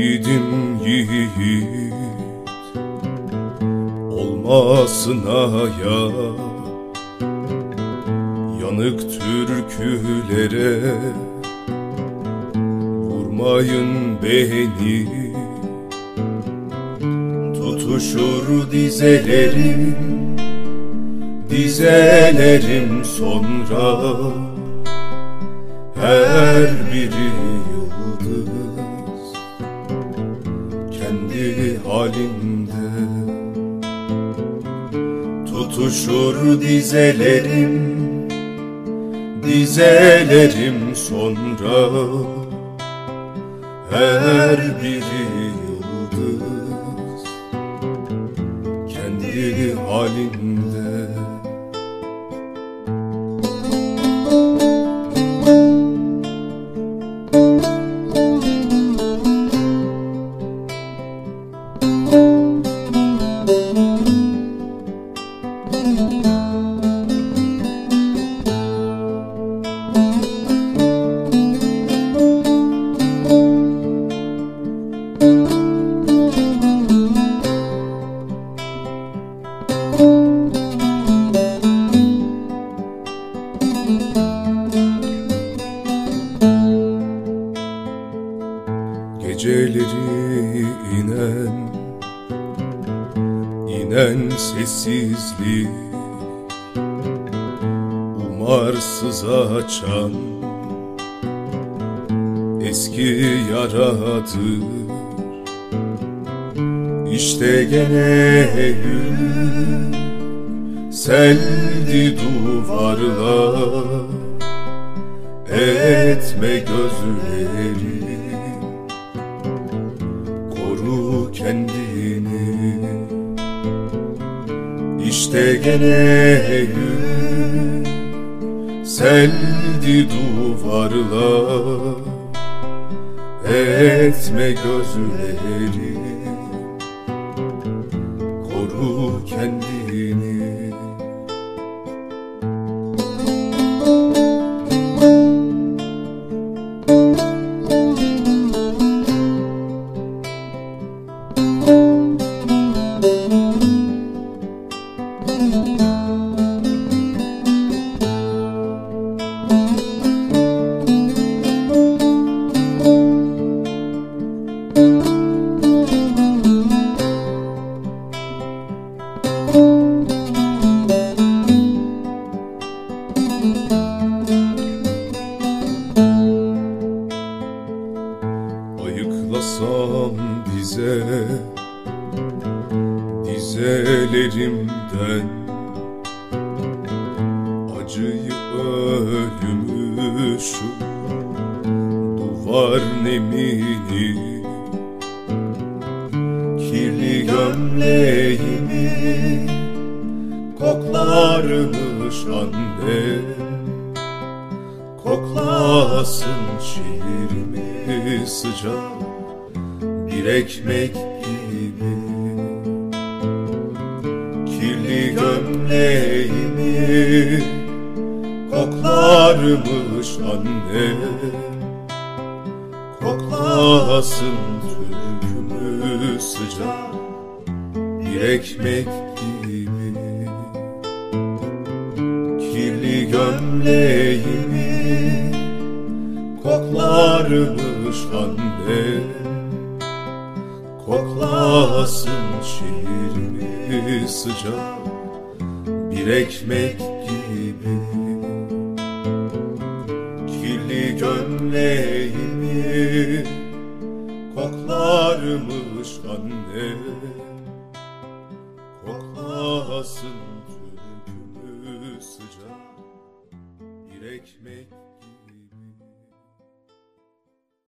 Yiğidim yiğit Olmasın aya Yanık türkülere Vurmayın beni. Tutuşur dizelerim Dizelerim sonra. Her biri Kendi halinde Tutuşur dizelerim Dizelerim sonra. Her biri yıldız Kendi halinde Geceleri inen inen sessizlik Umarsız açan eski yaradır. İşte gene seldi duvarlar Etme gözleri İşte gene seldi duvarlar Etme gözleri. Koru kendini Ayıklasam dize Dizelerimden Acıyı ölümü şu Duvar nemini Kirli gömleğimi Koklarmış annem Koklasın şiirimi sıcak bir ekmek gibi. Kirli gömleğimi koklarmış anne. Koklasın türkümü sıcak bir ekmek gibi. Kirli gömleğimi koklarmış anne Koklasın şiirimi sıcak bir ekmek gibi. Kirli gömleğimi koklarmış anne. Koklasın